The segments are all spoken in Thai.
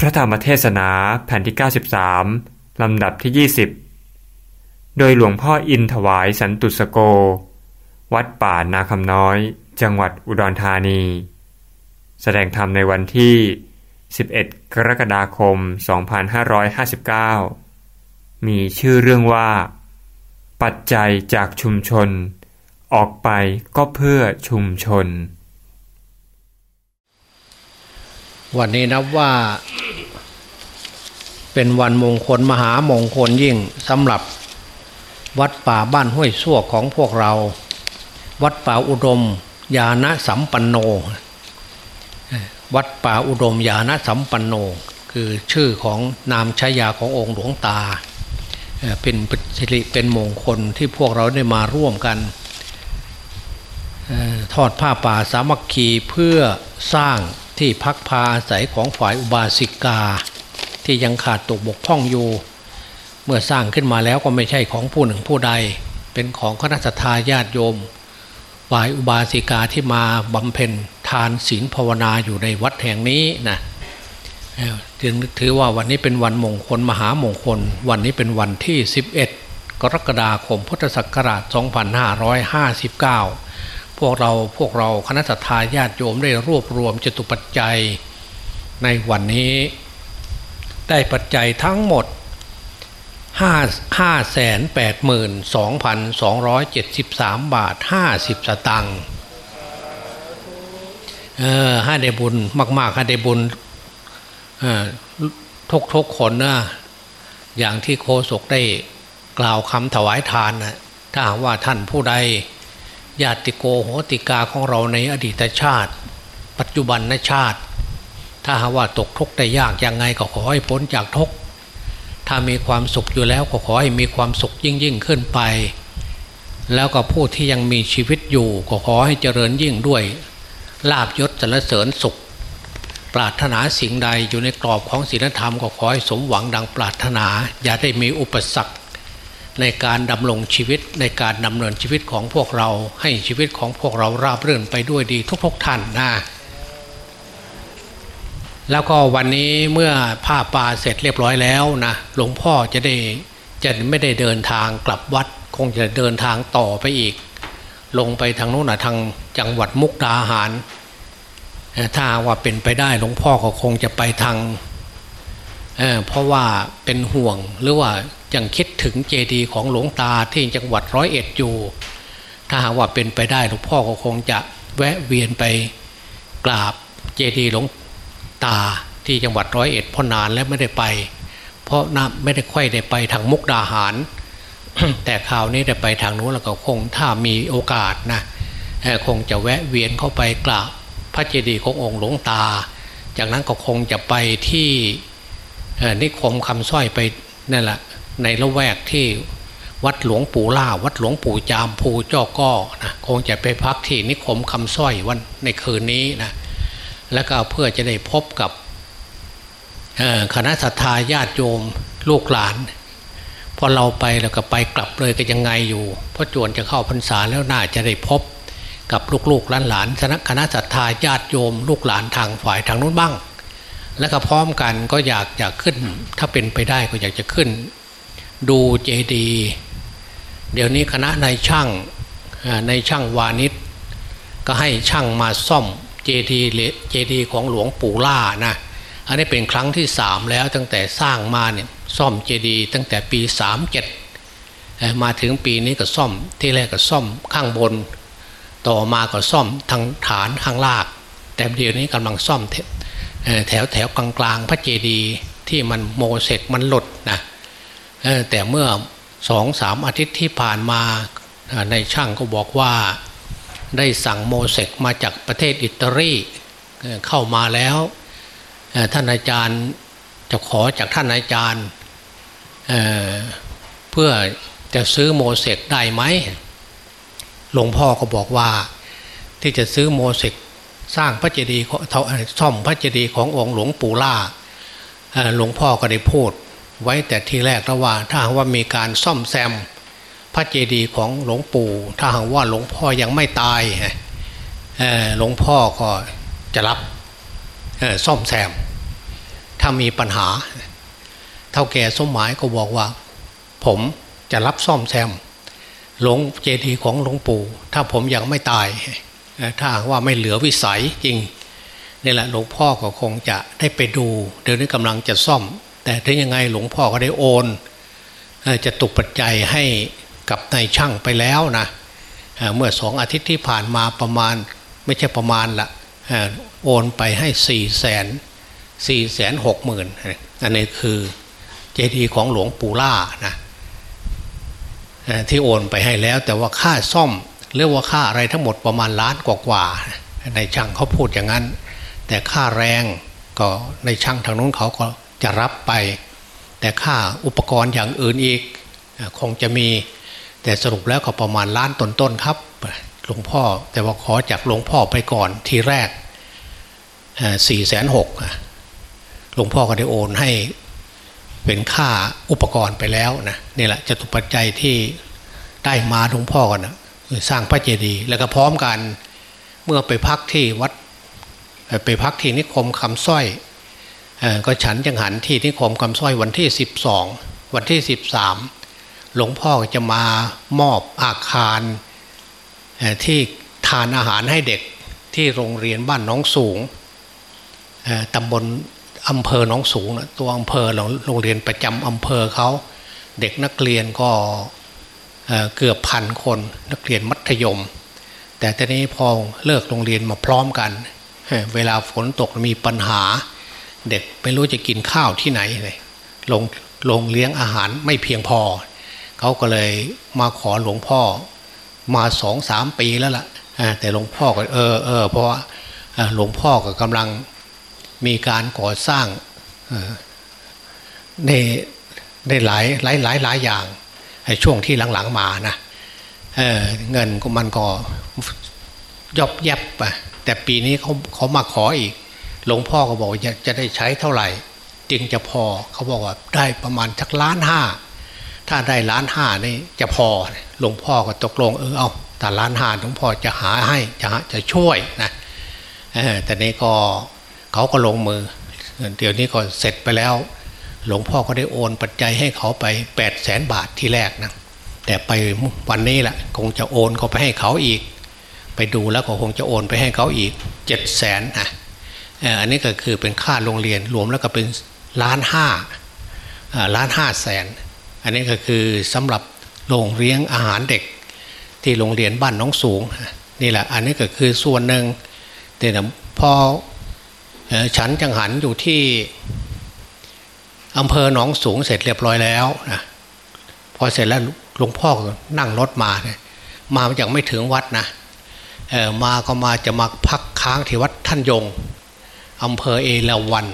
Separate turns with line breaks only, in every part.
พระธรรมเทศนาแผ่นที่ 93 ลำดับที่ 20 โดยหลวงพ่ออินถวายสันตุสโก วัดป่านาคำน้อย จังหวัดอุดรธานี แสดงธรรมในวันที่ 11 กรกฎาคม 2559 มีชื่อเรื่องว่า ปัจจัยจากชุมชน ออกไปก็เพื่อชุมชน
วันนี้นับว่า เป็นวันมงคลมหามงคลยิ่งสำหรับวัดป่าบ้านห้วยซั่วของพวกเรา วัดป่าอุดม ยานะสัมปันโน วัดป่าอุดม ยานะสัมปันโน คือชื่อของนามชายาขององค์หลวงตา เป็นสิริเป็นมงคลที่พวกเราได้มาร่วมกันทอดผ้าป่าสามัคคีเพื่อสร้างที่พักพาอาศัยของฝ่ายอุบาสิกา ที่ยังขาดตกบกพร่องอยู่ เมื่อสร้างขึ้นมาแล้วก็ไม่ใช่ของผู้หนึ่งผู้ใด เป็นของคณะทาญาติโยมฝ่ายอุบาสิกาที่มาบำเพ็ญทานศีลภาวนาอยู่ในวัดแห่งนี้นะจึงถือว่าวันนี้เป็นวันมงคลมหามงคล วันนี้เป็นวันที่ 11 กรกฎาคมพุทธศักราช 2559 พวกเราพวกเราคณะทาญาติโยมได้รวบรวมจตุปัจจัยในวันนี้ ได้ปัจจัยทั้งหมด5 5 8 2 2 7 3 บาท 50 สตังค์เออให้ได้บุญมากๆให้ได้บุญทุกทุกคนนะอย่างที่โคศกได้กล่าวคำถวายทานนะถ้าว่าท่านผู้ใดญาติโกโหติกาของเราในอดีตชาติ ปัจจุบันนชาติ ถ้าหาว่าตกทุกข์ได้ยากยังไงก็ขอให้พ้นจากทุกข์ถ้ามีความสุขอยู่แล้วก็ขอให้มีความสุขยิ่งยิ่งขึ้นไป แล้วก็ผู้ที่ยังมีชีวิตอยู่ก็ขอให้เจริญยิ่งด้วยลาบยศสรรเสริญสุข ปรารถนาสิ่งใดอยู่ในกรอบของศีลธรรมก็ขอให้สมหวังดังปรารถนา อย่าได้มีอุปสรรคในการดำรงชีวิตในการดำเนินชีวิตของพวกเราให้ชีวิตของพวกเราราบรื่นไปด้วยดีทุกๆท่านนะ แล้วก็วันนี้เมื่อผ้าป่าเสร็จเรียบร้อยแล้วนะหลวงพ่อจะได้จะไม่ได้เดินทางกลับวัด คงจะเดินทางต่อไปอีก ลงไปทางโน้นนะทางจังหวัดมุกดาหาร ถ้าว่าเป็นไปได้หลวงพ่อก็คงจะไปทางเเพราะว่าเป็นห่วงหรือว่ายังคิดถึงเจดีย์ของหลวงตาที่จังหวัดร้อยเอ็ดอยู่ ถ้าหากว่าเป็นไปได้หลวงพ่อก็คงจะแวะเวียนไปกราบเจดีย์หลวง ตาที่จังหวัดร้อยเอ็ดพอนานแล้วไม่ได้ไป เพราะนะไม่ได้ค่อยได้ไปทางมุกดาหาร แต่คราวนี้ได้ไปทางนู้นแล้วก็คงถ้ามีโอกาสนะคงจะแวะเวียนเข้าไปกราบพระเจดีย์ขององค์หลวงตา จากนั้นก็คงจะไปที่นิคมคำสร้อยไปนั่นแหละในละแวกที่วัดหลวงปู่ล่า วัดหลวงปู่จามภูเจ้าก้อนะคงจะไปพักที่นิคมคำสร้อยวันในคืนนี้นะ แล้วก็เพื่อจะได้พบกับคณะสัตยาญาติโยมลูกหลานพอเราไปแล้วก็ไปกลับเลยก็ยังไงอยู่ เพราะจวนจะเข้าพรรษาแล้วน่าจะได้พบกับลูกๆหลานๆคณะคณะสัตยาญาติโยม ลูกหลานทางฝ่ายทางนู้นบ้าง แล้วก็พร้อมกันก็อยากอยากขึ้น ถ้าเป็นไปได้ก็อยากจะขึ้น ดูเจดี เดี๋ยวนี้คณะนายช่างในช่างวานิชก็ให้ช่างมาซ่อม เจดีเจดีของหลวงปู่ล่านะอันนี้เป็นครั้งที่สามแล้วตั้งแต่สร้างมาเนี่ยซ่อมเจดีตั้งแต่ปีสามเจ็ดมาถึงปีนี้ก็ซ่อมที่แรกก็ซ่อมข้างบน ต่อมาก็ซ่อมทางฐานข้างล่างแต่เดี๋ยวนี้กำลังซ่อมแถวแถวกลางๆพระเจดีที่มันโมเสกมันหลุดนะแต่เมื่อสองสามอาทิตย์ที่ผ่านมาในช่างก็บอกว่า ได้สั่งโมเสกมาจากประเทศอิตาลีเข้ามาแล้วท่านอาจารย์จะขอจากท่านอาจารย์เเพื่อจะซื้อโมเสกได้ไหมหลวงพ่อก็บอกว่าที่จะซื้อโมเสกสร้างพระเจดีย์ซ่อมพระเจดีย์ขององค์หลวงปู่ล่าหลวงพ่อก็ได้พูดไว้แต่ทีแรกแล้วว่าถ้าว่ามีการซ่อมแซม ระเจดีย์ของหลวงปู่ ถ้าหากว่าหลวงพ่อยังไม่ตายหลวงพ่อก็จะรับซ่อมแซม ถ้ามีปัญหา เท่าแก่สมหมายก็บอกว่า ผมจะรับซ่อมแซมหลวงเจดีย์ของหลวงปู่ ถ้าผมยังไม่ตาย ถ้าว่าไม่เหลือวิสัยจริงนี่แหละหลวงพ่อก็คงจะได้ไปดู เดี๋ยวนี้กำลังจะซ่อม แต่ถึงยังไงหลวงพ่อก็ได้โอนจะตุกปัจจัยให้ กับนายช่างไปแล้วนะเมื่อสองอาทิตย์ที่ผ่านมาประมาณไม่ใช่ประมาณละโอนไปให้สี่แสนสี่แสนหกหมื่นอันนี้คือเจดีย์ของหลวงปู่ล่านะที่โอนไปให้แล้วแต่ว่าค่าซ่อมเรียกว่าค่าอะไรทั้งหมดประมาณล้านกว่าๆในช่างเขาพูดอย่างนั้น แต่ค่าแรงก็ในช่างทางนู้นเขาก็จะรับไป แต่ค่าอุปกรณ์อย่างอื่นอีกคงจะมี แต่สรุปแล้วก็ประมาณล้านต้นๆครับหลวงพ่อแต่ว่าขอจากหลวงพ่อไปก่อนทีแรกสี่แสนหกหลวงพ่อก็ได้โอนให้เป็นค่าอุปกรณ์ไปแล้วนะนี่แหละจะตุปัจจัยที่ได้มาหลวงพ่อกันนะสร้างพระเจดีย์แล้วก็พร้อมกันเมื่อไปพักที่วัด ไปพักที่นิคมคำสร้อยก็ฉันจังหันที่นิคมคำสร้อยวันที่สิบสองวันที่สิบสาม หลวงพ่อจะมามอบอาคารที่ทานอาหารให้เด็กที่โรงเรียนบ้านน้องสูงตำบลอำเภอหนองสูงนะตัวอำเภอโรงเรียนประจำอำเภอเขาเด็กนักเรียนก็เกือบพันคนนักเรียนมัธยม แต่ตอนนี้พอเลิกโรงเรียนมาพร้อมกัน เวลาฝนตกมีปัญหา เด็กไม่รู้จะกินข้าวที่ไหนเลยลงลงเลี้ยงอาหารไม่เพียงพอ เขาก็เลยมาขอหลวงพ่อมาสองสามปีแล้วละ่ะแต่หลวงพ่อก็เออเออเพราะว่าหลวงพ่อก็กำลังมีการก่อสร้างในในหลายหลายหลายหลายอย่างช่วงที่หลังๆมานะเเงินก็มันก็ยอบแยบไปแต่ปีนี้เขาเขามาขออีก หลวงพ่อก็บอกจะจะได้ใช้เท่าไหร่ จึงจะพอเขาบอกว่าได้ประมาณสักล้านห้า ถ้าได้ล้านห้านี่จะพอหลวงพ่อก็ตกลงเออเอาแต่ล้านห้าหลวงพ่อจะหาให้จะจะช่วยนะแต่นี้ก็เขาก็ลงมือเดี๋ยวนี้ก็เสร็จไปแล้ว หลวงพ่อก็ได้โอนปัจจัยให้เขาไป8ปดแสนบาทที่แรกนะแต่ไปวันนี้แหละคงจะโอนเขาไปให้เขาอีก ไปดูแล้วก็คงจะโอนไปให้เขาอีกเจ็ดแสนนะอันนี้ก็คือเป็นค่าโรงเรียนรวมแล้วก็เป็นล้านห้าล้านห้าแสน อันนี้ก็คือสำหรับโรงเลี้ยงอาหารเด็ก ที่โรงเรียนบ้านน้องสูงนี่แหละอันนี้ก็คือส่วนหนึ่งแต่พอฉันจังหันอยู่ที่อำเภอหนองสูงเสร็จเรียบร้อยแล้วนะพอเสร็จแล้วหลวงพ่อนั่งรถมาเนี่ยมาอย่างไม่ถึงวัดนะมาก็มาจะมาพักค้างที่วัดท่านยงอำเภอเอราวัน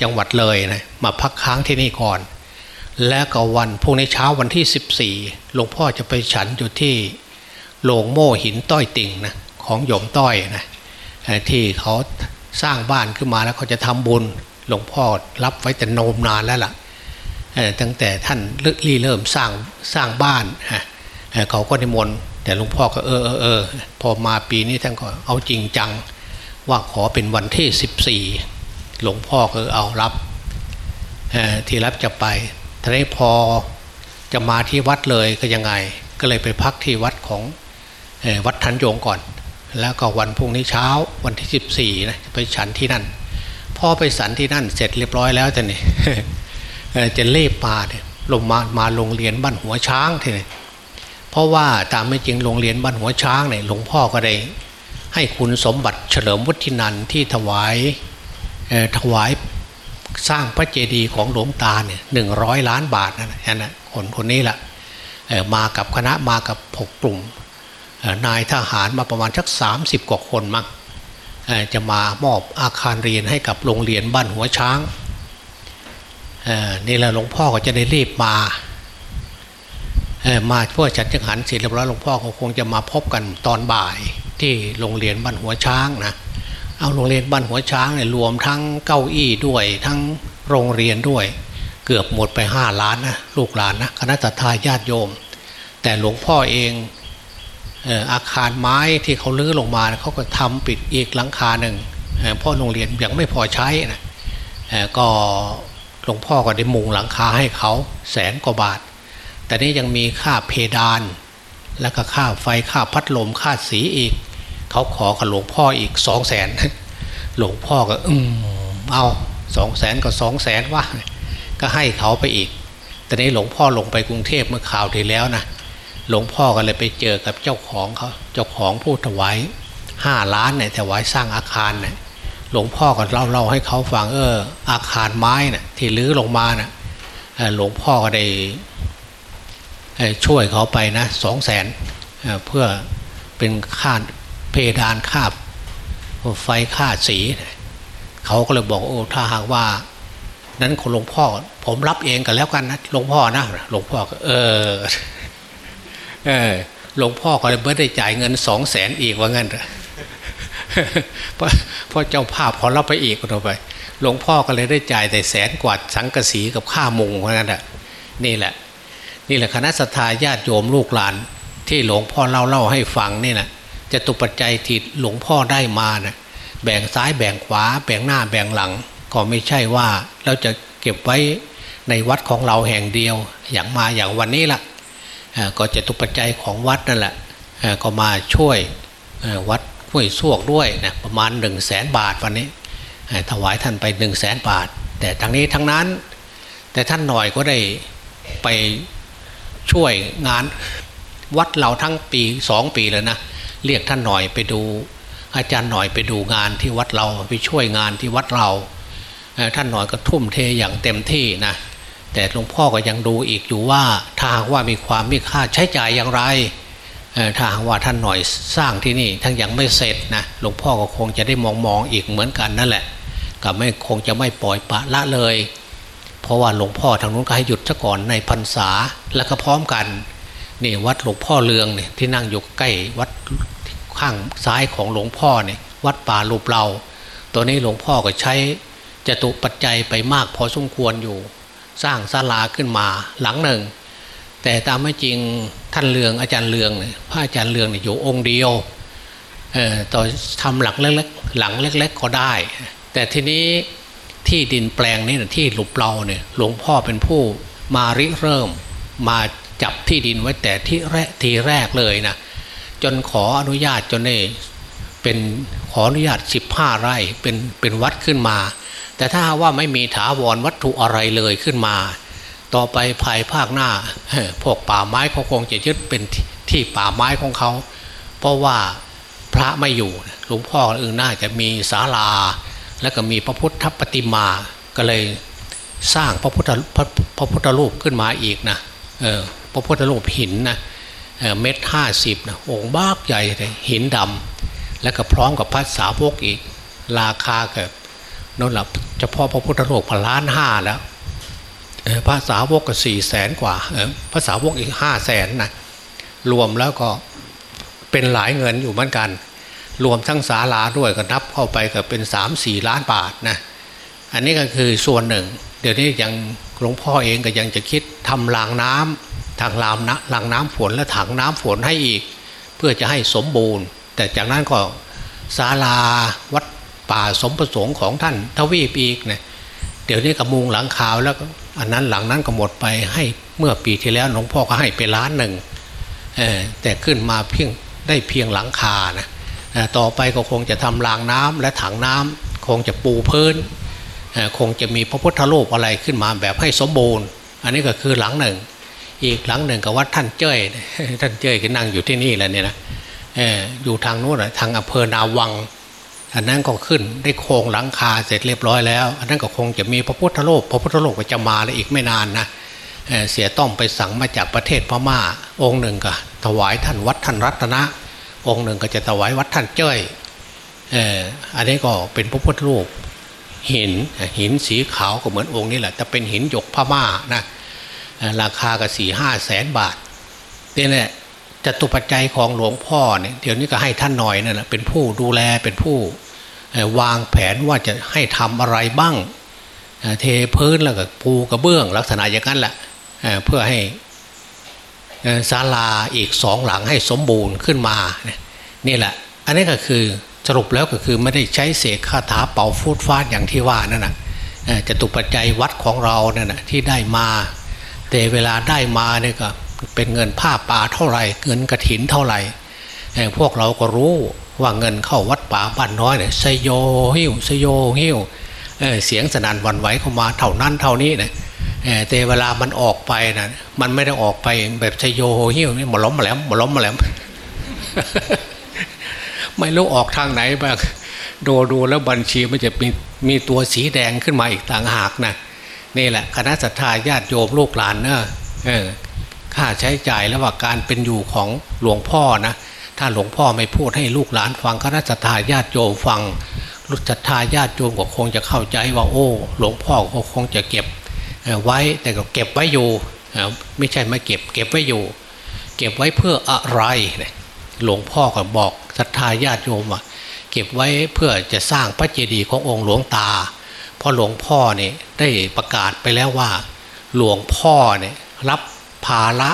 จังหวัดเลยนะมาพักค้างที่นี่ก่อน แล้วก็วันพรุ่งนี้เช้าวันที่ 14 หลวงพ่อจะไปฉันอยู่ที่โลงโม่หินต้อยติ่งนะของโยมต้อยนะที่เขาสร้างบ้านขึ้นมาแล้วเขาจะทำบุญหลวงพ่อรับไว้แต่นมนานแล้วล่ะตั้งแต่ท่านเรีเริ่มสร้างสร้างบ้านเขาก็นิมนต์แต่หลวงพ่อก็เออเออเออพอมาปีนี้ท่านก็เอาจริงจัง ว่าขอเป็นวันที่สิบสี่หลวงพ่อก็เอารับที่รับจะไป ทีนี้พอจะมาที่วัดเลยก็ยังไง ก็เลยไปพักที่วัดของวัดทันโยงก่อน แล้วก็วันพรุ่งนี้เช้าวันที่สิบสี่นะไปฉันที่นั่นพอไปสันที่นั่นเสร็จเรียบร้อยแล้วแต่นี่จะเล่ปาเนี่ยลงมามาโรงเรียนบ้านหัวช้างทีนี้เพราะว่าตามไม่จริงโรงเรียนบ้านหัวช้างเนี่ยหลวงพ่อก็ได้ให้คุณสมบัติเฉลิมวุฒินันที่ถวายถวาย สร้างพระเจดีย์ของหลวงตาเนี่ยหนึ่งร้อยล้านบาทนั่นนะคนคนนี้แหละมากับคณะมากับหกกลุ่มนายทหารมาประมาณสักสามสิบกว่าคนมั้งจะมามอบอาคารเรียนให้กับโรงเรียนบ้านหัวช้างนี่แหละหลวงพ่อก็จะได้รีบมามาเพื่อจัดจังหันเสร็จแล้วหลวงพ่อก็คงจะมาพบกันตอนบ่ายที่โรงเรียนบ้านหัวช้างนะ เอาโรงเรียนบ้านหัวช้างเนี่ยรวมทั้งเก้าอี้ด้วย ทั้งโรงเรียนด้วย เกือบหมดไปห้าล้านนะลูกหลานนะคณะทาญาติโยม แต่หลวงพ่อเองอาคารไม้ที่เขาลื้อลงมาเขาก็ทำปิดอีกหลังคาหนึ่งเพราะโรงเรียนยังไม่พอใช้นะก็หลวงพ่อก็ได้มุงหลังคาให้เขาแสนกว่าบาท แต่นี้ยังมีค่าเพดาน แล้วก็ค่าไฟค่าพัดลมค่าสีอีก เขาขอกับหลวงพ่ออีกสองแสนหลวงพ่อก็ อืมเอาสองแสนก็สองแสนว่า ก็ให้เขาไปอีก แต่นี้หลวงพ่อลงไปกรุงเทพเมื่อข่าวที่แล้วนะหลวงพ่อก็เลยไปเจอกับเจ้าของเขาเจ้าของผู้ถวายห้าล้านเนี่ยถวายสร้างอาคารเนี่ยหลวงพ่อก็เล่าเล่าให้เขาฟังเออ อาคารไม้น่ะที่ลื้อลงมาน่ะหลวงพ่อก็ได้ช่วยเขาไปนะสองแสนเพื่อเป็นค่า เพดานค่าไฟค่าสี เขาก็เลยบอกโอ้ถ้าหากว่า นั้นของหลวงพ่อ ผมรับเองกันแล้วกันนะหลวงพ่อนะหลวงพ่อเออเออหลวงพ่อก็เลยไม่ได้จ่ายเงินสองแสนอีกว่างั้นเพราะเพราะเจ้าภาพขอรับไปอีกก็ไป หลวงพ่อก็เลยได้จ่ายแต่แสนกว่าสังกสีกับค่ามุงว่างั้นแหะนี่แหละ นี่แหละคณะสัตยาญาติโยมลูกหลาน ที่หลวงพ่อเล่าเล่าให้ฟังนี่แหละ จะตุปัจจัยที่หลวงพ่อได้มานะ่ะแบ่งซ้ายแบ่งขวา แบ่งหน้าแบ่งหลัง ก็ไม่ใช่ว่าเราจะเก็บไว้ในวัดของเราแห่งเดียว อย่างมาอย่างวันนี้ละก็จะตุปัจจัยของวัดนั่นแหละก็มาช่วยวัดห้วยซวกด้วยนะประมาณหนึ่งแสนบาทวันนี้ถวายท่านไปหนึ่งแสนบาท แต่ทั้งนี้ทั้งนั้น แต่ท่านหน่อยก็ได้ไปช่วยงานวัดเราทั้งปีสองปีเลยนะ เรียกท่านหน่อยไปดู อาจารย์หน่อยไปดูงานที่วัดเราไปช่วยงานที่วัดเราท่านหน่อยก็ทุ่มเทอย่างเต็มที่นะแต่หลวงพ่อก็ยังดูอีกอยู่ว่าถ้าหากว่ามีความมีค่าใช้จ่ายอย่างไรถ้าหากว่าท่านหน่อยสร้างที่นี่ทั้งยังไม่เสร็จนะหลวงพ่อก็คงจะได้มองมองอีกเหมือนกันนั่นแหละก็ไม่คงจะไม่ปล่อยปะละเลย เพราะว่าหลวงพ่อทางนู้นก็ให้หยุดซะก่อนในพรรษาแล้วก็พร้อมกันนี่วัดหลวงพ่อเลืองเนี่ยที่นั่งอยู่ใกล้วัด ข้างซ้ายของหลวงพ่อเนี่ยวัดป่าลูปเรา ตัวนี้หลวงพ่อก็ใช้จตุปัจจัยไปมากพอสมควรอยู่ สร้างศาลาขึ้นมาหลังหนึ่ง แต่ตามไม่จริงท่านเลืองอาจารย์เลืองเนี่ยพระอาจารย์เลืองเนี่ยอยู่องค์เดียวเออต่อทำหลังเล็กๆหลังเล็ก ๆ ก็ได้ แต่ทีนี้ที่ดินแปลงนี้นะที่หลุปเราเนี่ยหลวงพ่อเป็นผู้มาริเริ่มมาจับที่ดินไว้แต่ที่แรกทีแรกเลยนะ จนขออนุญาตจนได้เป็นขออนุญาตสิบห้าไร่เป็นเป็นวัดขึ้นมา แต่ถ้าว่าไม่มีถาวรวัตถุอะไรเลยขึ้นมา ต่อไปภายภาคหน้าพวกป่าไม้เขาคงจะยึดเป็นที่ป่าไม้ของเขา เพราะว่าพระไม่อยู่หลวงพ่อเออน่าจะมีศาลา แล้วก็มีพระพุทธปฏิมาก็เลยสร้างพระพุทธพระพุทธรูปขึ้นมาอีกนะเออพระพุทธรูปหินนะ เม็ดห้าสิบนะองค์บ้าใหญ่เลยหินดำแล้วก็พร้อมกับพระสาวกอีก ราคาเกิดนั่นแหละเฉพาะพระพุทธรูปพล้านห้าแล้วพระสาวกก็สี่แสนกว่าพระสาวกอีกห้าแสนนะรวมแล้วก็เป็นหลายเงินอยู่เหมือนกัน รวมทั้งศาลาด้วยก็นับเข้าไปก็เป็นสามสี่ล้านบาทนะอันนี้ก็คือส่วนหนึ่ง เดี๋ยวนี้ยังหลวงพ่อเองก็ยังจะคิดทำรางน้ำ ทางรามนะรางน้ำฝนและถังน้ำฝนให้อีก เพื่อจะให้สมบูรณ์ แต่จากนั้นก็ศาลาวัดป่าสมประสงค์ของท่านทวีปอีกเนี่ยเดี๋ยวนี้กระมุงหลังคาวแล้วอันนั้นหลังนั้นก็หมดไปให้เมื่อปีที่แล้วหลวงพ่อก็ให้ไปล้านหนึ่งแต่ขึ้นมาเพียงได้เพียงหลังคานะต่อไปก็คงจะทำรางน้ำและถังน้ำคงจะปูพื้นคงจะมีพระพุทธรูปอะไรขึ้นมาแบบให้สมบูรณ์ อันนี้ก็คือหลังหนึ่ง อีกหลังหนึ่งกับวัดท่านเจ้ยท่านเจ้ยก็นั่งอยู่ที่นี่แหละเนี่ยนะอยู่ทางโน้นทางอำเภอนาวัง อันนั้นก็ขึ้นได้โครงหลังคาเสร็จเรียบร้อยแล้ว อันนั้นก็คงจะมีพระพุทธรูปพระพุทธรูปก็จะมาแล้วอีกไม่นานนะเสียต้องไปสั่งมาจากประเทศพม่า องค์หนึ่งก็ถวายท่านวัดท่านรัตนะ องค์หนึ่งก็จะถวายวัดท่านเจ้ยอันนี้ก็เป็นพระพุทธรูปหินหินสีขาวก็เหมือนองค์นี้แหละแต่เป็นหินหยกพม่านะ ราคาก็สี่ห้าแสนบาทนี่แหละจตุปัจจัยของหลวงพ่อเนี่ยเดี๋ยวนี้ก็ให้ท่านหน่อยนั่นแหละเป็นผู้ดูแลเป็นผู้วางแผนว่าจะให้ทำอะไรบ้างเทพื้นแล้วก็ปูกระเบื้อง ลักษณะอย่างนั้นแหละเพื่อให้ศาลาอีกสองหลังให้สมบูรณ์ขึ้นมานี่แหละ อันนี้ก็คือสรุปแล้วก็คือไม่ได้ใช้เสกคาถาเป่าฟูดฟาดอย่างที่ว่านั่นนะจะตุปัจจัยวัดของเราเนี่ยนะที่ได้มา แต่เวลาได้มาเนี่ยก็เป็นเงินผ้าป่าเท่าไหร่ เงินกระถินเท่าไหร่พวกเราก็รู้ว่าเงินเข้าวัดป่าบ้านน้อยเนี่ยสยโยหิวสยโยหิวเสียงสนั่นวันไหวเข้ามาเท่านั้นเท่านี้เนี่ยแต่เวลามันออกไปนะมันไม่ได้ออกไปแบบชโยหิวนี่หมล้มมาแล้วหมล้มมาแล้วไม่รู้ออกทางไหนบ้างดูดูแล้วบัญชีมันจะมีมีตัวสีแดงขึ้นมาอีกต่างหากนะ นี่แหละคณะสัตยาญาติโยมลูกหลานเนอะค่าใช้จ่ายแล้วว่าการเป็นอยู่ของหลวงพ่อนะถ้าหลวงพ่อไม่พูดให้ลูกหลานฟังคณะสัตยาญาติโยมฟังลูกสัตยาญาติโยมก็คงจะเข้าใจว่าโอ้ หลวงพ่อก็คงจะเก็บไว้แต่ก็เก็บไว้อยู่ไม่ใช่ไม่เก็บเก็บไว้อยู่ เก็บไว้เพื่ออะไรหลวงพ่อก็บอกศรัทธาญาติโยมว่าเก็บไว้เพื่อจะสร้างพระเจดีย์ขององค์หลวงตา ราะหลวงพ่อเนี่ยได้ประกาศไปแล้วว่า หลวงพ่อเนี่ยรับภาระ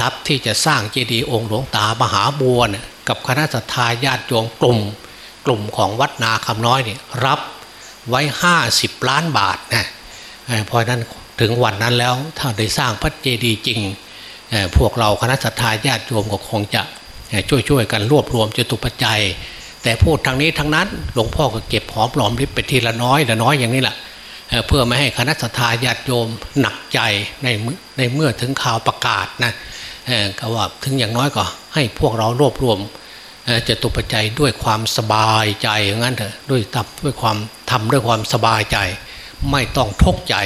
รับที่จะสร้างเจดีย์องค์หลวงตามหาบัวเนี่ยกับคณะสัตยาญาติโยมกลุ่ม กลุ่มของวัดนาคำน้อยเนี่ยรับไว้ห้าสิบล้านบาทนะเพราะนั้นถึงวันนั้นแล้วถ้าได้สร้างพระเจดีย์จริง พวกเราคณะสัตยาญาติโยมก็คงจะช่วยๆกันรวบรวมจตุปัจจัย แต่พูดทางนี้ทางนั้นหลวงพ่อก็เก็บหอมหลอมริบไปทีละน้อยละน้อยอย่างนี้แหละเพื่อไม่ให้คณะสัตยาติโยมหนักใจในในเมื่อถึงข่าวประกาศนะก็ว่าถึงอย่างน้อยก็ให้พวกเรารวบรวมจะตุปัจจัยด้วยความสบายใจอย่างนั้นเถอะด้วยตับด้วยความทำด้วยความสบายใจ ไม่ต้องทุกข์ใจ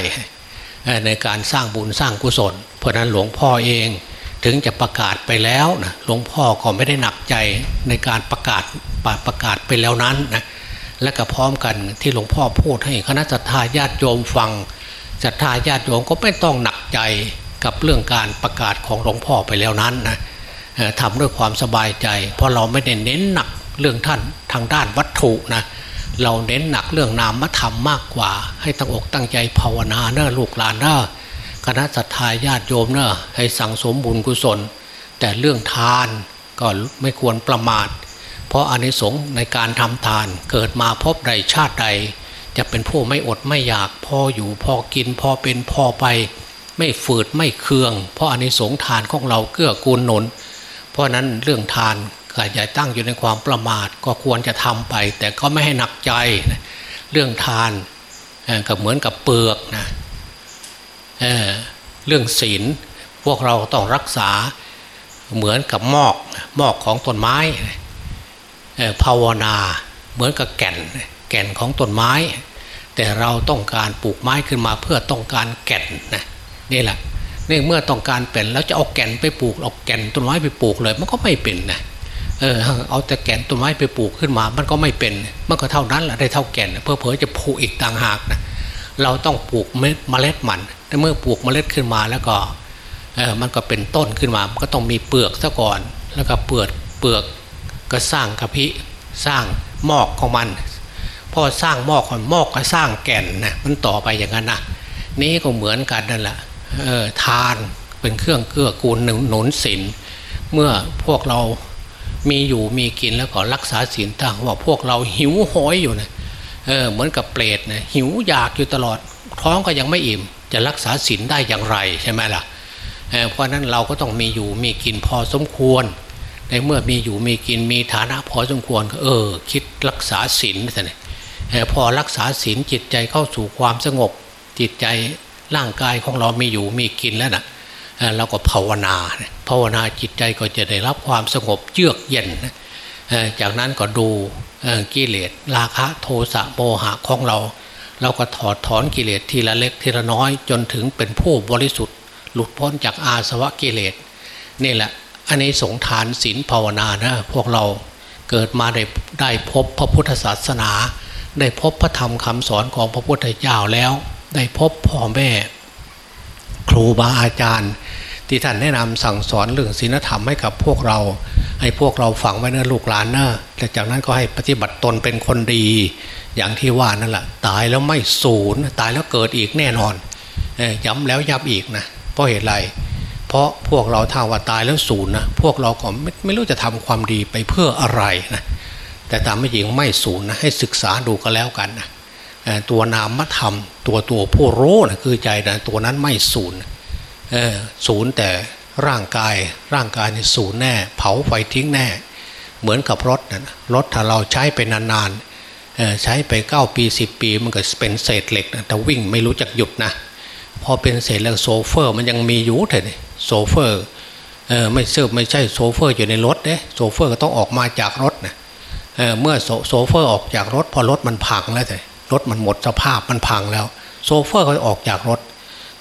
ในการสร้างบุญสร้างกุศล เพราะนั้นหลวงพ่อเอง ถึงจะประกาศไปแล้วนะหลวงพ่อก็ไม่ได้หนักใจในการประกาศปประกาศไปแล้วนั้นนะและก็พร้อมกันที่หลวงพ่อพูดให้คณะสัตยาญาติโยมฟังศรัทธาญาติโยมก็ไม่ต้องหนักใจกับเรื่องการประกาศของหลวงพ่อไปแล้วนั้นนะทำด้วยความสบายใจ เพราะเราไม่ได้เน้นหนักเรื่องท่านทางด้านวัตถุนะเราเน้นหนักเรื่องนามธรรมมากกว่า ให้ตั้งอกตั้งใจภาวนาเนอะลูกหลานเนอะ คณะสัตยาญาติโยมเนอะให้สั่งสมบุญกุศล แต่เรื่องทานก็ไม่ควรประมาท เพราะอานิสงส์ในการทำทานเกิดมาพบใดชาติใด จะเป็นผู้ไม่อดไม่อยากพออยู่พอกินพอเป็นพอไป ไม่ฝืดไม่เคือง เพราะอานิสงส์ทานของเราเกื้อกูลหนุน เพราะนั้นเรื่องทานก็อย่าตั้งอยู่ในความประมาทก็ควรจะทำไป แต่ก็ไม่ให้หนักใจ เรื่องทานก็เหมือนกับเปลือกนะ เเรื่องศีลพวกเราต้องรักษาเหมือนกับมอกมอกของต้นไม้ภาวนาเหมือนกับแก่นแก่นของต้นไม้ แต่เราต้องการปลูกไม้ขึ้นมาเพื่อต้องการแก่นนะนี่แหละนี่เมื่อต้องการเป็นแล้วจะเอาแก่นไปปลูกเอาแก่นต้นไม้ไปปลูกเลย มันก็ไม่เป็นนะเออเอาแต่แก่นต้นไม้ไปปลูกขึ้นมา มันก็ไม่เป็นมันก็เท่านั้นแหละได้เท่าแก่นเพื่อเผยจะผูกอีกต่างหากนะเราต้องปลูกเมล็ดมัน เมื่อปลูกเมล็ดขึ้นมาแล้วก็เออมันก็เป็นต้นขึ้นมามันก็ต้องมีเปลือกซะก่อน แล้วก็เปลือกเปลือกก็สร้างกระพิสร้างหมอกของมันพอสร้างหมอกของหมอกก็สร้างแก่นนะมันต่อไปอย่างนั้นนะนี้ก็เหมือนกันนั่นแหละเออทานเป็นเครื่องเกื้อกูลหนุนศีลเมื่อพวกเรามีอยู่มีกินแล้วก็รักษาศีลต่างว่าพวกเราหิวโหยอยู่นะเออเหมือนกับเปรตนะหิวอยากอยู่ตลอดท้องก็ยังไม่อิ่ม จะรักษาศีลได้อย่างไรใช่ไหมล่ะเเพราะนั้นเราก็ต้องมีอยู่มีกินพอสมควร ในเมื่อมีอยู่มีกินมีฐานะพอสมควรเออ คิดรักษาศีลแต่เนี่ยพอรักษาศีลจิตใจเข้าสู่ความสงบ จิตใจร่างกายของเรามีอยู่มีกินแล้วนะเราก็ภาวนาภาวนาจิตใจก็จะได้รับความสงบเยือกเย็นจากนั้นก็ดูกิเลสราคะโทสะโมหะของเรา เราก็ถอดถอนกิเลสทีละเล็กทีละน้อย จนถึงเป็นผู้บริสุทธิ์ หลุดพ้นจากอาสวะกิเลสนี่แหละอันนี้สงทานศีลภาวนานะพวกเราเกิดมาได้ได้พบพระพุทธศาสนา ได้พบพระธรรมคำสอนของพระพุทธเจ้าแล้ว ได้พบพ่อแม่ ครูบาอาจารย์ ที่ท่านแนะนำสั่งสอนเรื่องศีลธรรมให้กับพวกเรา ให้พวกเราฝังไว้เนื้อลูกหลานเนอะแต่จากนั้นก็ให้ปฏิบัติตนเป็นคนดีอย่างที่ว่านั่นแหละตายแล้วไม่สูญตายแล้วเกิดอีกแน่นอนย้ำแล้วย้ำอีกนะเพราะเหตุไร เพราะพวกเราถ้าว่าตายแล้วสูญนะพวกเราก็ไม่ไม่รู้จะทำความดีไปเพื่ออะไรนะแต่ตามไม่จริงไม่สูญนะให้ศึกษาดูก็แล้วกันนะตัวนามธรรม ตัวตัวผู้รู้นะคือใจนะตัวนั้นไม่สูญศูนย์แต่ร่างกายร่างกายนี่สูญแน่ เผาไฟทิ้งแน่ เหมือนกับรถนะรถถ้าเราใช้ไปนานๆ ใช้ไปเก้าปีสิบปีมันก็เป็นเศษเหล็กนะแต่วิ่งไม่รู้จักหยุดนะพอเป็นเศษแล้วโซเฟอร์มันยังมีอยู่เถอะโซเฟอร์เออไม่เสื้อไม่ใช่โซเฟอร์อยู่ในรถเด้โซเฟอร์ก็ต้องออกมาจากรถนะเออเมื่อโซเฟอร์ออกจากรถ พอรถมันพังแล้วแต่รถมันหมดสภาพมันพังแล้ว โซเฟอร์ก็ออกจากรถ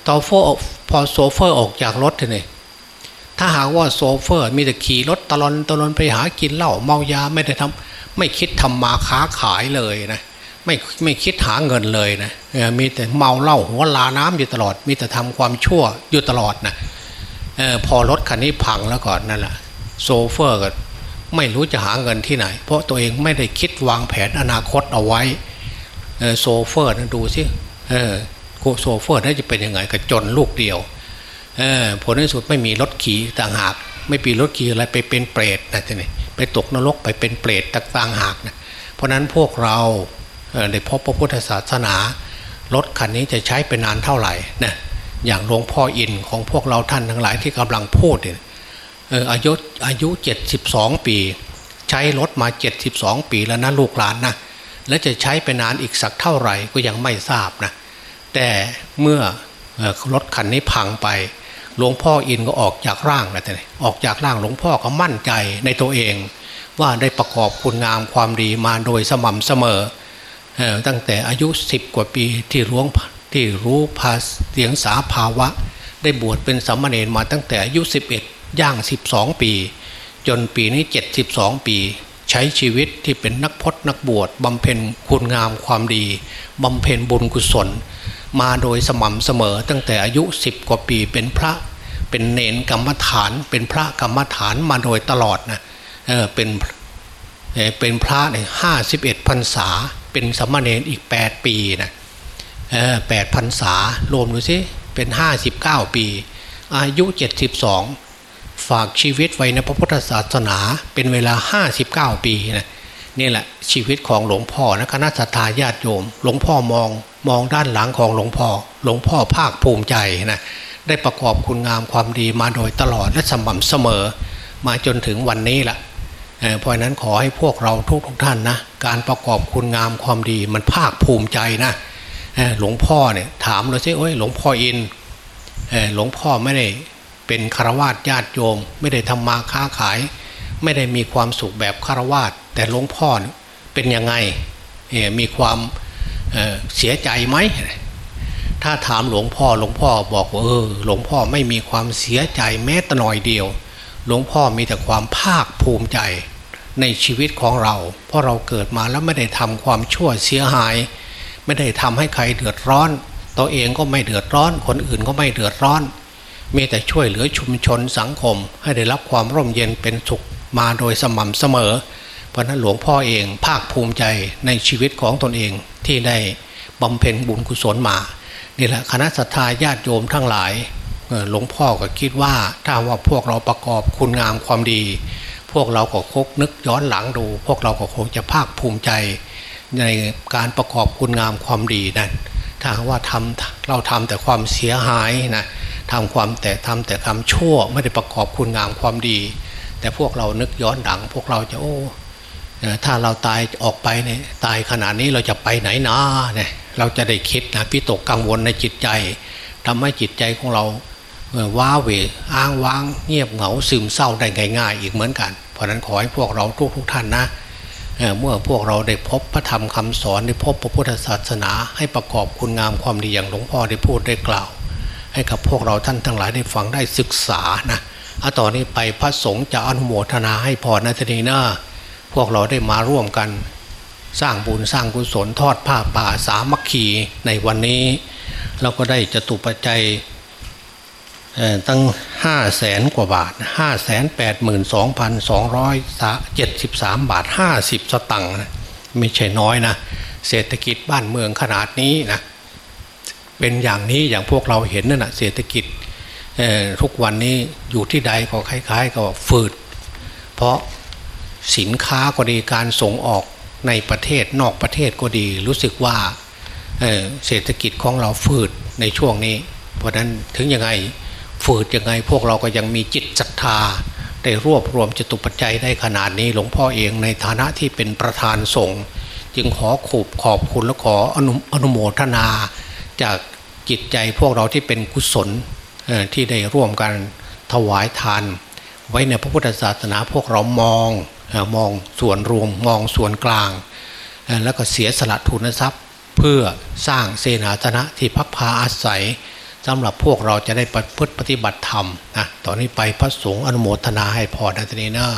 ต่อโฟพอโซเฟอร์ออกจากรถเถอะนี่ถ้าหากว่าโซเฟอร์มีแต่ขี่รถตลอนตลอนไปหากินเหล้าเมายาไม่ได้ทำ ไม่คิดทำมาค้าขายเลยนะไม่ไม่คิดหาเงินเลยนะมีแต่เมาเหล้าหัวลาน้ำอยู่ตลอด มีแต่ทำความชั่วอยู่ตลอดนะออพอรถคันนี้พังแล้วก่อนนั่นแหละโซเฟอร์ก็ไม่รู้จะหาเงินที่ไหน เพราะตัวเองไม่ได้คิดวางแผนอนาคตเอาไว้โซเฟอร์นะดูสิโซเฟอร์น่าจะเป็นยังไงกับจนลูกเดียวผลในสุดไม่มีรถขี่ต่างหาก ไม่มีรถขี่อะไรไปเป็นเปรตนะทีนี้ ไปตกนรกไปเป็นเปรตต่างหากนะเพราะนั้นพวกเราได้พบพระพุทธศาสนารถคันนี้จะใช้ไปนานเท่าไหร่นะอย่างหลวงพ่ออินของพวกเราท่านทั้งหลายที่กำลังพูดเนี่ยอายุอายุเจ็ดสิบสองปี ใช้รถมาเจ็ดสิบสองปีแล้วนะลูกหลานนะและจะใช้ไปนานอีกสักเท่าไหร่ก็ยังไม่ทราบนะแต่เมื่อรถคันนี้พังไป หลวงพ่ออินก็ออกจากร่างแล้วแต่ออกจากร่างหลวงพ่อก็มั่นใจในตัวเอง ว่าได้ประกอบคุณงามความดีมาโดยสม่ำเสมอตั้งแต่อายุสิบกว่าปีที่ร้วงที่รู้ภาเสียงสาภาวะ ได้บวชเป็นสามเณรมาตั้งแต่อายุ 11 ย่าง 12 ปี จนปีนี้ 72 ปี ใช้ชีวิตที่เป็นนักพจนักบวชบำเพ็ญคุณงามความดีบำเพ็ญบุญกุศล มาโดยสม่ำเสมอตั้งแต่อายุ 10 กว่าปีเป็นพระ เป็นเนนกรรมฐาน เป็นพระกรรมฐานมาโดยตลอดนะเออเป็นเป็นพระในห้าสิบเอ็ดพรรษา เป็นสมณเณรอีก8ปีนะเออแปดพรรษารวมดูสิเป็นห้าสิบเก้าปี อายุเจ็ดสิบสองฝากชีวิตไว้ในพระพุทธศาสนาเป็นเวลาห้าสิบเก้าปีนะนี่แหละชีวิตของหลวงพ่อนะคณะสัตยาญาติโยม หลวงพ่อมองมองด้านหลังของหลวงพ่อ หลวงพ่อภาคภูมิใจนะ ได้ประกอบคุณงามความดีมาโดยตลอดและสม่ำเสมอ มาจนถึงวันนี้ละเพราะนั้นขอให้พวกเราทุกทุกท่านนะการประกอบคุณงามความดีมันภาคภูมิใจนะหลวงพ่อเนี่ยถามเราสิโอ้ยหลวงพ่ออินหลวงพ่อไม่ได้เป็นคารวาสญาติโยม ไม่ได้ทำมาค้าขาย ไม่ได้มีความสุขแบบคารวาสแต่หลวงพ่อเป็นยังไงมีความเสียใจไหม ถ้าถามหลวงพ่อหลวงพ่อบอกว่าเออ หลวงพ่อไม่มีความเสียใจแม้แต่น่อยเดียว หลวงพ่อมีแต่ความภาคภูมิใจในชีวิตของเรา เพราะเราเกิดมาแล้วไม่ได้ทำความชั่วเสียหาย ไม่ได้ทำให้ใครเดือดร้อน ตัวเองก็ไม่เดือดร้อน คนอื่นก็ไม่เดือดร้อน มีแต่ช่วยเหลือชุมชนสังคม ให้ได้รับความร่มเย็นเป็นสุขมาโดยสม่ำเสมอ เพราะนั้นหลวงพ่อเองภาคภูมิใจในชีวิตของตนเองที่ได้บำเพ็ญบุญกุศลมา นี่แหละคณะสัตยาญาติโยมทั้งหลายหลวงพ่อก็คิดว่าถ้าว่าพวกเราประกอบคุณงามความดี พวกเราก็คกนึกย้อนหลังดู พวกเราก็คงจะภาคภูมิใจ ในการประกอบคุณงามความดีนั่นถ้าว่าทำเราทำแต่ความเสียหายนะทำความแต่ทำแต่คำชั่วไม่ได้ประกอบคุณงามความดี แต่พวกเรานึกย้อนหลัง พวกเราจะโอ้ถ้าเราตายออกไปเนี่ยตายขนาดนี้เราจะไปไหนนะเนี่ย เราจะได้คิดนะพี่ตกกังวลในจิตใจทำให้จิตใจของเราว้าเวอ้างว้าง เงียบเหงาซึมเศร้าได้ง่ายๆอีกเหมือนกัน เพราะนั้นขอให้พวกเราทุกๆท่านนะเมื่อพวกเราได้พบพระธรรมคำสอนได้พบพระพุทธศาสนา ให้ประกอบคุณงามความดีอย่างหลวงพ่อได้พูดได้กล่าว ให้กับพวกเราท่านทั้งหลายได้ฟังได้ศึกษานะเอาต่อนนี้ไปพระสงฆ์จะอนุโมทนาให้พรนะทีนี้นะพวกเราได้มาร่วมกัน สร้างบุญสร้างกุศลทอดผ้าป่าสามัคคีในวันนี้ เราก็ได้จตุปัจจัยตั้งห้าแสนกว่าบาทห้าแสนแปดหมื่นสองพันสองร้อยเจ็ดสิบสามบาทห้าสิบสตังค์นะไม่ใช่น้อยนะ เศรษฐกิจบ้านเมืองขนาดนี้นะเป็นอย่างนี้อย่างพวกเราเห็นนั่นนะเศรษฐกิจทุกวันนี้อยู่ที่ใดก็คล้ายๆกับฝืด เพราะสินค้าก็ดีการส่งออก ในประเทศนอกประเทศก็ดี รู้สึกว่าเศรษฐกิจของเราฝืดในช่วงนี้ เพราะนั้นถึงยังไงฝืดยังไงพวกเราก็ยังมีจิตศรัทธาได้รวบรวมจตุปัจจัยได้ขนาดนี้ หลวงพ่อเองในฐานะที่เป็นประธานสงฆ์จึงขอขบขอบคุณและขออนุอนุโมทนา จากจิตใจพวกเราที่เป็นกุศลที่ได้ร่วมกันถวายทาน ไว้ในพระพุทธศาสนาพวกเรามอง มองส่วนรวมมองส่วนกลาง แล้วก็เสียสละทุนทรัพย์ เพื่อสร้างเสนาสนะที่พักพาอาศัยสำหรับพวกเราจะได้ปฏิบัติธรรมนะตอนนี้ไปพระสงฆ์อนุโมทนาให้พรนะทีนี้นะ